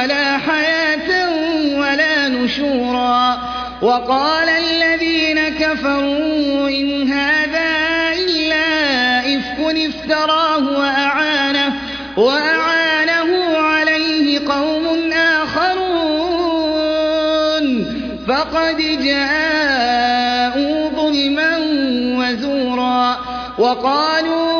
ولا حياة ولا نشورا. وقال الذين كفروا إن هذا إلا إفك افتراه وأعانه, وأعانه عليه قوم آخرون. فقد جاءوا ظلما وزورا. وقالوا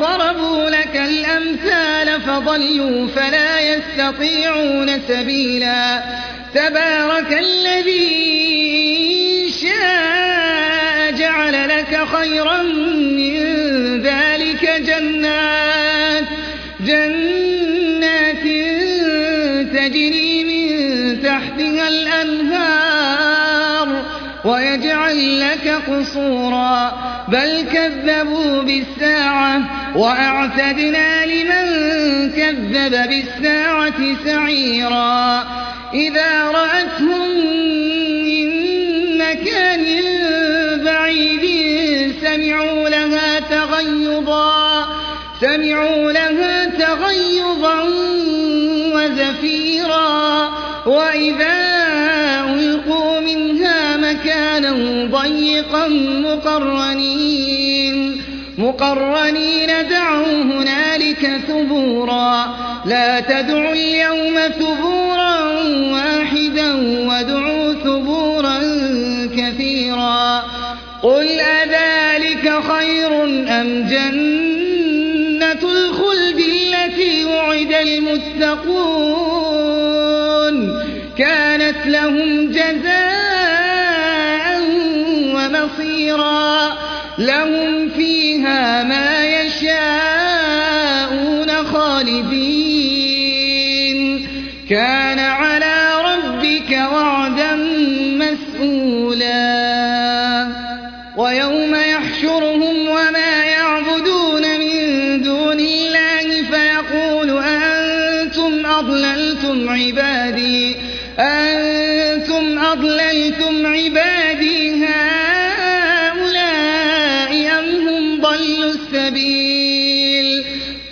ضربوا لك الأمثال فضلوا فلا يستطيعون سبيلا. تبارك الذي شاء جعل لك خيرا من ذلك جنات. جنات تجري من تحتها الأنهار ويجعل لك قصورا. بل كذبوا بالساعة وأعتدنا لمن كذب بالساعة سعيرا. إذا رأتهم من مكان بعيد سمعوا لها تغيظا. سمعوا لها تغيظا وزفيرا. وإذا ضيقا مقرنين مقرنين دعوا هنالك ثبورا لا تدعوا اليوم ثبورا واحدا وادعوا ثبورا كثيرا قل أذلك خير أم جنة الخلد التي وعد المتقون كانت لهم جزاء ومصيرا لهم فيها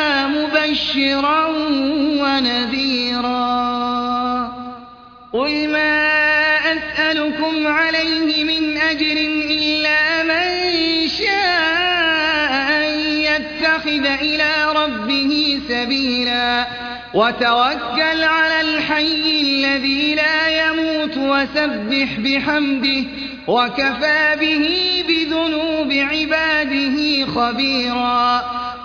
إلا مبشرا ونذيرا. قل ما أسألكم عليه من أجر إلا من شاء أن يتخذ إلى ربه سبيلا. وتوكل على الحي الذي لا يموت وسبح بحمده. وكفى به بذنوب عباده خبيرا.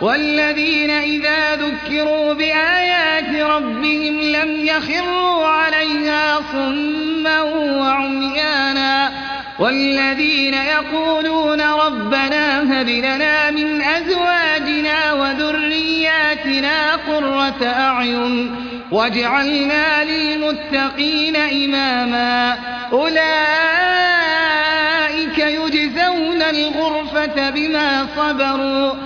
والذين إذا ذكروا بآيات ربهم لم يخروا عليها صما وعميانا والذين يقولون ربنا هب لنا من أزواجنا وذرياتنا قرة أعين واجعلنا للمتقين إماما أولئك يجزون الغرفة بما صبروا